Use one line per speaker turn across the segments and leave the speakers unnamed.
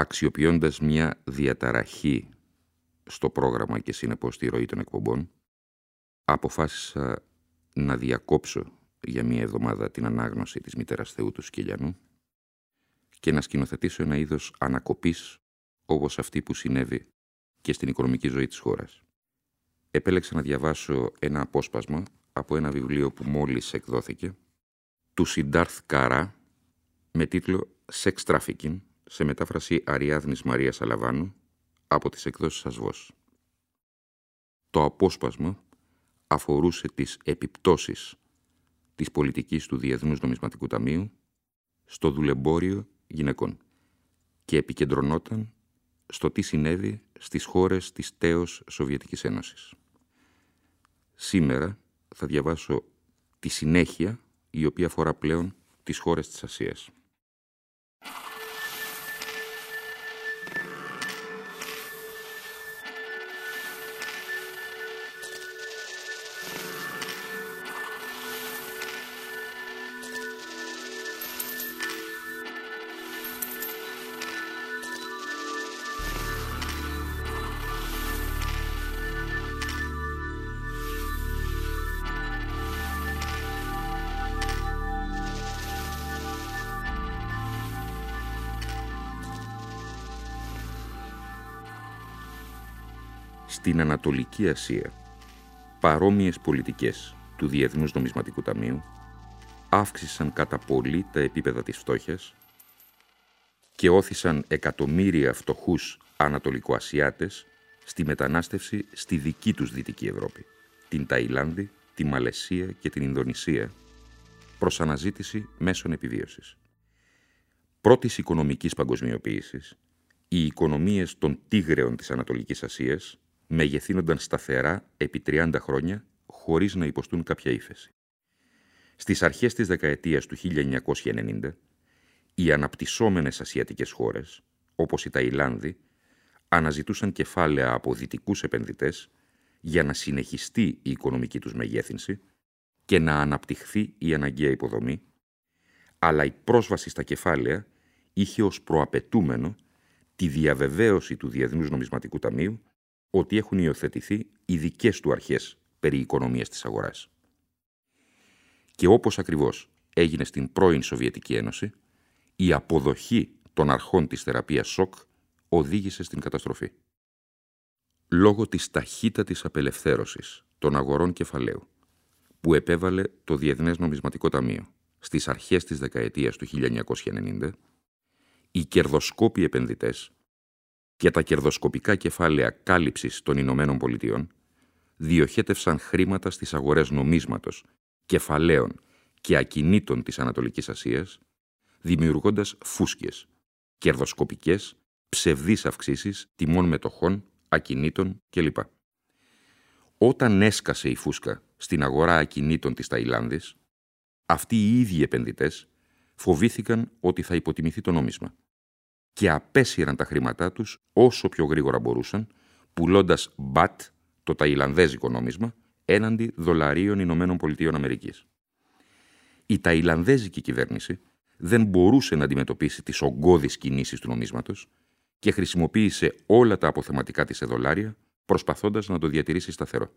Αξιοποιώντας μια διαταραχή στο πρόγραμμα και συνεπώς στη ροή των εκπομπών, αποφάσισα να διακόψω για μία εβδομάδα την ανάγνωση της μητέρας Θεού του Σκυλιανού και να σκηνοθετήσω ένα είδος ανακοπής όπως αυτή που συνέβη και στην οικονομική ζωή της χώρας. Επέλεξα να διαβάσω ένα απόσπασμα από ένα βιβλίο που μόλις εκδόθηκε του Σιντάρθ Καρά με τίτλο «Sex Trafficking» σε μετάφραση Αριάδνης Μαρίας Αλαβάνου από τις εκδόσεις Ασβός. Το απόσπασμα αφορούσε τις επιπτώσεις της πολιτικής του Διεθνούς Νομισματικού Ταμείου στο δουλεμπόριο γυναικών και επικεντρωνόταν στο τι συνέβη στις χώρες της τέος Σοβιετικής Ένωσης. Σήμερα θα διαβάσω τη συνέχεια η οποία αφορά πλέον τις χώρες της Ασίας. Στην Ανατολική Ασία, παρόμοιες πολιτικές του Διεθνούς Νομισματικού Ταμείου αύξησαν κατά πολύ τα επίπεδα της φτώχειας και όθησαν εκατομμύρια φτωχούς Ανατολικοασιάτες στη μετανάστευση στη δική τους Δυτική Ευρώπη, την Ταϊλάνδη, τη Μαλαισία και την Ινδονησία, προς αναζήτηση μέσων επιβίωσης. Πρώτης οικονομικής παγκοσμιοποίησης, οι οικονομίες των τίγρεων της Ανατολικής Ασίας μεγεθύνονταν σταθερά επί 30 χρόνια χωρίς να υποστούν κάποια ύφεση. Στις αρχές της δεκαετίας του 1990, οι αναπτυσσόμενες ασιατικές χώρες, όπως η Ταϊλάνδη, αναζητούσαν κεφάλαια από δυτικούς επενδυτές για να συνεχιστεί η οικονομική τους μεγέθυνση και να αναπτυχθεί η αναγκαία υποδομή, αλλά η πρόσβαση στα κεφάλαια είχε ως προαπαιτούμενο τη διαβεβαίωση του Διεθνούς Νομισματικού Ταμείου ότι έχουν υιοθετηθεί οι δικέ του αρχές περί οικονομίας της αγοράς. Και όπως ακριβώς έγινε στην πρώην Σοβιετική Ένωση, η αποδοχή των αρχών της θεραπείας σοκ οδήγησε στην καταστροφή. Λόγω της ταχύτατης απελευθέρωσης των αγορών κεφαλαίου που επέβαλε το Διεθνές Νομισματικό Ταμείο στις αρχές της δεκαετίας του 1990, οι κερδοσκόποι επενδυτές και τα κερδοσκοπικά κεφάλαια κάλυψης των Ηνωμένων Πολιτειών διοχέτευσαν χρήματα στις αγορές νομίσματος, κεφαλαίων και ακινήτων της Ανατολικής Ασίας, δημιουργώντας φούσκες, κερδοσκοπικές, ψευδείς αυξήσεις τιμών μετοχών, ακινήτων κλπ. Όταν έσκασε η φούσκα στην αγορά ακινήτων της Ταϊλάνδης, αυτοί οι ίδιοι επενδυτές φοβήθηκαν ότι θα υποτιμηθεί το νόμισμα και απέσυραν τα χρήματά τους όσο πιο γρήγορα μπορούσαν, πουλώντας μπατ, το ταϊλανδέζικο νόμισμα, έναντι δολαρίων Ηνωμένων Πολιτείων Αμερικής. Η ταϊλανδέζικη κυβέρνηση δεν μπορούσε να αντιμετωπίσει τις ογκώδεις κινήσεις του νομίσματος και χρησιμοποίησε όλα τα αποθεματικά της σε δολάρια, προσπαθώντας να το διατηρήσει σταθερό.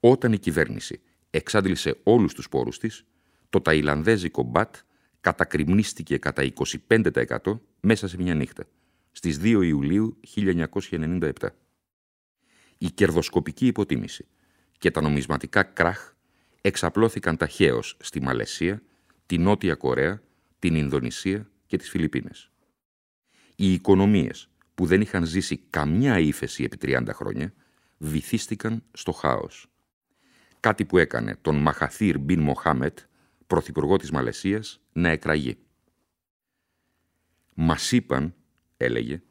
Όταν η κυβέρνηση εξάντλησε όλους τους πόρους της, το ταϊλανδέζικο μπατ κατακριμνίστηκε κατά 25% μέσα σε μια νύχτα, στις 2 Ιουλίου 1997. Η κερδοσκοπική υποτίμηση και τα νομισματικά κράχ εξαπλώθηκαν ταχαίως στη Μαλαισία, τη Νότια Κορέα, την Ινδονησία και τις Φιλιππίνες. Οι οικονομίες που δεν είχαν ζήσει καμιά ύφεση επί 30 χρόνια βυθίστηκαν στο χάος. Κάτι που έκανε τον Μαχαθήρ Μπιν Μοχάμετ, πρωθυπουργό της Μαλαισίας, να εκραγεί. Μας είπαν, έλεγε,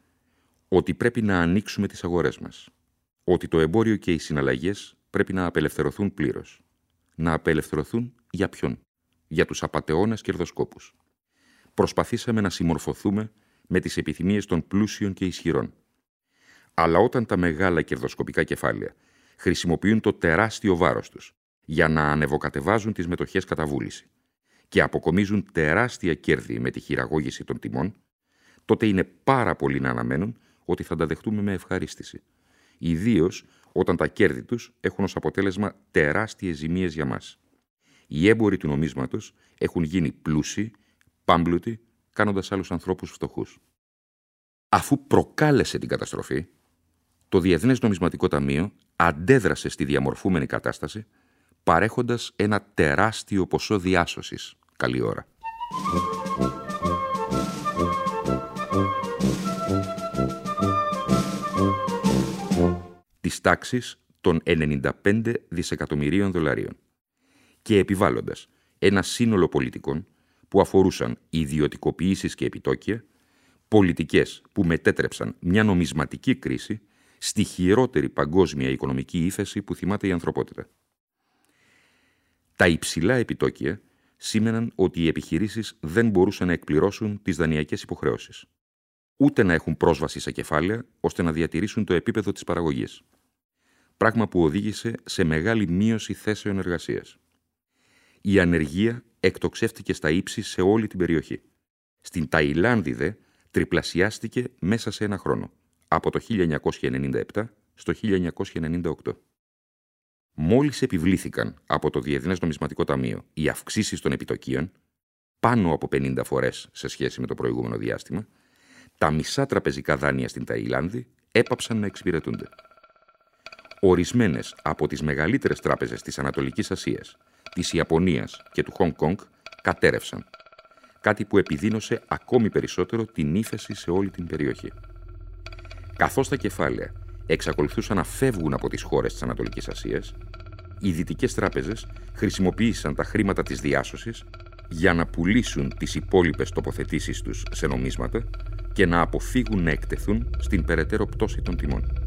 ότι πρέπει να ανοίξουμε τις αγορές μας. Ότι το εμπόριο και οι συναλλαγές πρέπει να απελευθερωθούν πλήρως. Να απελευθερωθούν για ποιον; Για τους απατεώνες κερδοσκόπους. Προσπαθήσαμε να συμμορφωθούμε με τις επιθυμίες των πλούσιων και ισχυρών. Αλλά όταν τα μεγάλα κερδοσκοπικά κεφάλαια χρησιμοποιούν το τεράστιο βάρος τους για να ανεβοκατεβάζουν τις μετοχές κατά βούληση και αποκομίζουν τεράστια κέρδη με τη χειραγώγηση των τιμών, τότε είναι πάρα πολύ να αναμένουν ότι θα τα δεχτούμε με ευχαρίστηση. Ιδίως όταν τα κέρδη τους έχουν ως αποτέλεσμα τεράστιες ζημίες για μας. Οι έμποροι του νομίσματος έχουν γίνει πλούσιοι, πάμπλουτοι, κάνοντας άλλους ανθρώπους φτωχούς. Αφού προκάλεσε την καταστροφή, το Διεθνές Νομισματικό Ταμείο αντέδρασε στη διαμορφούμενη κατάσταση παρέχοντας ένα τεράστιο ποσό διάσωσης. Καλή ώρα. Της τάξης των 95 δισεκατομμυρίων δολαρίων και επιβάλλοντας ένα σύνολο πολιτικών που αφορούσαν ιδιωτικοποιήσεις και επιτόκια, πολιτικές που μετέτρεψαν μια νομισματική κρίση στη χειρότερη παγκόσμια οικονομική ύφεση που θυμάται η ανθρωπότητα. Τα υψηλά επιτόκια σήμαιναν ότι οι επιχειρήσεις δεν μπορούσαν να εκπληρώσουν τις δανειακές υποχρεώσεις, ούτε να έχουν πρόσβαση σε κεφάλαια ώστε να διατηρήσουν το επίπεδο της παραγωγής. Πράγμα που οδήγησε σε μεγάλη μείωση θέσεων εργασίας. Η ανεργία εκτοξεύτηκε στα ύψη σε όλη την περιοχή. Στην Ταϊλάνδη δε τριπλασιάστηκε μέσα σε ένα χρόνο από το 1997 στο 1998. Μόλις επιβλήθηκαν από το Διεθνές Νομισματικό Ταμείο οι αυξήσεις των επιτοκίων, πάνω από 50 φορές σε σχέση με το προηγούμενο διάστημα, τα μισά τραπεζικά δάνεια στην Ταϊλάνδη έπαψαν να εξυπηρετούνται. Ορισμένες από τις μεγαλύτερες τράπεζες της Ανατολικής Ασίας, της Ιαπωνίας και του Χονγκ Κονγκ κατέρευσαν, κάτι που επιδίνωσε ακόμη περισσότερο την ύφεση σε όλη την περιοχή. Καθώς τα κεφάλαια εξακολουθούσαν να φεύγουν από τις χώρες της Ανατολικής Ασίας, οι δυτικές τράπεζες χρησιμοποίησαν τα χρήματα της διάσωσης για να πουλήσουν τις υπόλοιπες τοποθετήσεις τους σε νομίσματα και να αποφύγουν να εκτεθούν στην περαιτέρω πτώση των τιμών.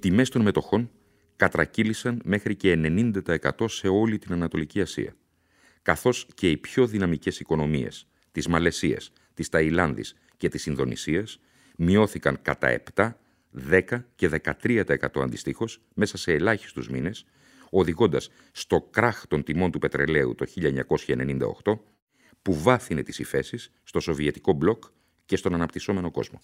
Τιμές των μετοχών κατρακύλησαν μέχρι και 90% σε όλη την Ανατολική Ασία, καθώς και οι πιο δυναμικές οικονομίες της Μαλαισίας, της Ταϊλάνδης και της Ινδονησίας μειώθηκαν κατά 7, 10 και 13% αντιστοίχως μέσα σε ελάχιστους μήνες, οδηγώντας στο κράχ των τιμών του πετρελαίου το 1998, που βάθινε τις υφέσεις στο Σοβιετικό μπλοκ και στον αναπτυσσόμενο κόσμο.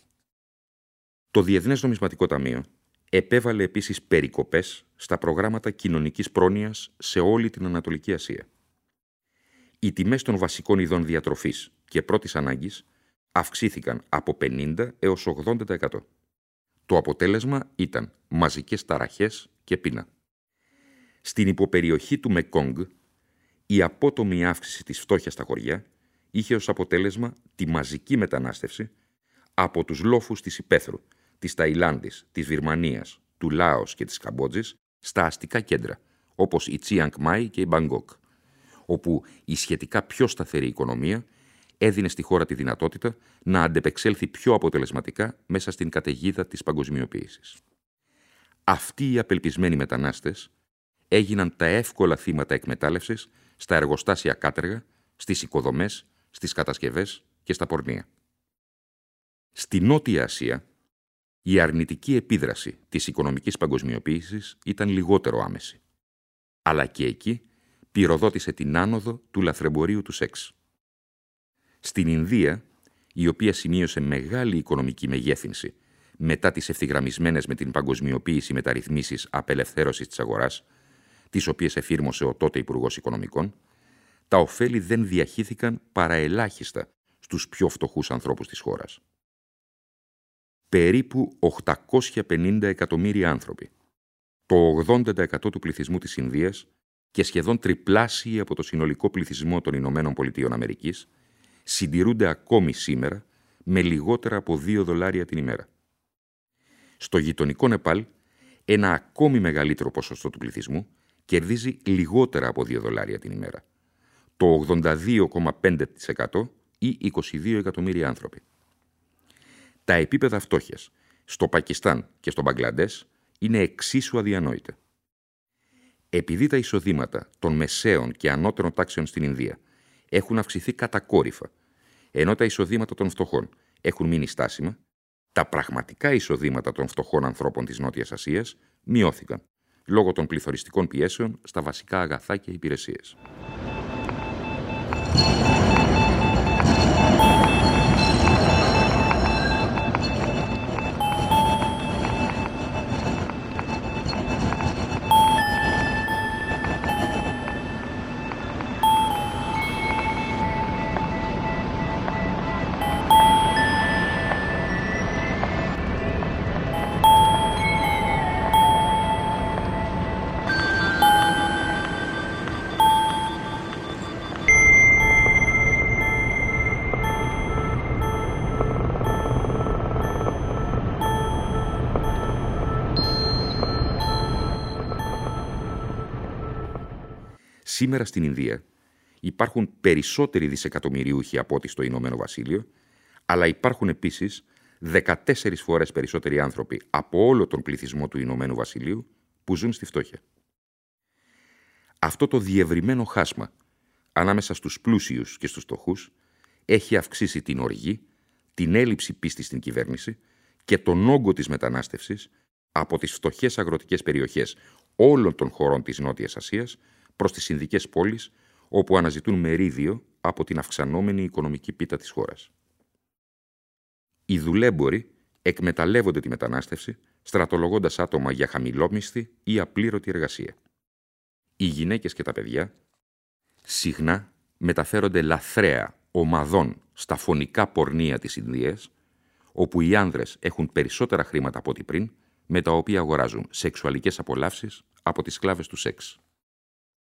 Το Διεθνές Νομισματικό Ταμείο επέβαλε επίσης περικοπές στα προγράμματα κοινωνικής πρόνοιας σε όλη την Ανατολική Ασία. Οι τιμές των βασικών ειδών διατροφής και πρώτης ανάγκης αυξήθηκαν από 50 έως 80%. Το αποτέλεσμα ήταν μαζικές ταραχές και πείνα. Στην υποπεριοχή του Μεκόγκ, η απότομη αύξηση της φτώχειας στα χωριά είχε ως αποτέλεσμα τη μαζική μετανάστευση από τους λόφους της υπαίθρου της Ταϊλάνδης, της Βυρμανίας, του Λάος και της Καμπότζης στα αστικά κέντρα, όπως η Τσιανκ Μάι και η Μπαγκόκ, όπου η σχετικά πιο σταθερή οικονομία έδινε στη χώρα τη δυνατότητα να αντεπεξέλθει πιο αποτελεσματικά μέσα στην καταιγίδα της παγκοσμιοποίησης. Αυτοί οι απελπισμένοι μετανάστες έγιναν τα εύκολα θύματα εκμετάλλευσης στα εργοστάσια κάτεργα, στις οικοδομές, στις κατασκευές και στα πορνεία. Στη Νότια Ασία, η αρνητική επίδραση της οικονομικής παγκοσμιοποίησης ήταν λιγότερο άμεση. Αλλά και εκεί πυροδότησε την άνοδο του λαθρεμπορίου του σεξ. Στην Ινδία, η οποία σημείωσε μεγάλη οικονομική μεγέθυνση μετά τις ευθυγραμμισμένες με την παγκοσμιοποίηση μεταρρυθμίσεις απελευθέρωσης της αγοράς, τις οποίες εφήρμοσε ο τότε Υπουργός Οικονομικών, τα ωφέλη δεν διαχύθηκαν παρά ελάχιστα στους πιο φτωχούς ανθρώπους της χώρας. Περίπου 850 εκατομμύρια άνθρωποι, το 80% του πληθυσμού της Ινδίας και σχεδόν τριπλάσιοι από το συνολικό πληθυσμό των Ηνωμένων Πολιτείων Αμερικής, συντηρούνται ακόμη σήμερα με λιγότερα από 2 δολάρια την ημέρα. Στο γειτονικό Νεπάλ, ένα ακόμη μεγαλύτερο ποσοστό του πληθυσμού κερδίζει λιγότερα από 2 δολάρια την ημέρα. Το 82,5% ή 22 εκατομμύρια άνθρωποι. Τα επίπεδα φτώχειας στο Πακιστάν και στο Μπαγκλαντές είναι εξίσου αδιανόητα. Επειδή τα εισοδήματα των μεσαίων και ανώτερων τάξεων στην Ινδία έχουν αυξηθεί κατακόρυφα, ενώ τα εισοδήματα των φτωχών έχουν μείνει στάσιμα, τα πραγματικά εισοδήματα των φτωχών ανθρώπων της Νότιας Ασίας μειώθηκαν, λόγω των πληθωριστικών πιέσεων στα βασικά αγαθά και υπηρεσίες. Σήμερα στην Ινδία υπάρχουν περισσότεροι δισεκατομμυριούχοι από ό,τι στο Ηνωμένο Βασίλειο, αλλά υπάρχουν επίσης 14 φορές περισσότεροι άνθρωποι από όλο τον πληθυσμό του Ηνωμένου Βασιλείου που ζουν στη φτώχεια. Αυτό το διευρυμένο χάσμα ανάμεσα στους πλούσιους και στους φτωχούς έχει αυξήσει την οργή, την έλλειψη πίστης στην κυβέρνηση και τον όγκο της μετανάστευσης από τις φτωχές αγροτικές περιοχές όλων των χωρών της Νότιας Ασίας προς τις Ινδικές πόλεις, όπου αναζητούν μερίδιο από την αυξανόμενη οικονομική πίτα της χώρας. Οι δουλέμποροι εκμεταλλεύονται τη μετανάστευση, στρατολογώντας άτομα για χαμηλόμισθη ή απλήρωτη εργασία. Οι γυναίκες και τα παιδιά συχνά μεταφέρονται λαθρέα ομαδών στα φωνικά πορνεία της Ινδίας, όπου οι άνδρες έχουν περισσότερα χρήματα από ό,τι πριν, με τα οποία αγοράζουν σεξουαλικές απολαύσεις από τις σκλάβες του σεξ.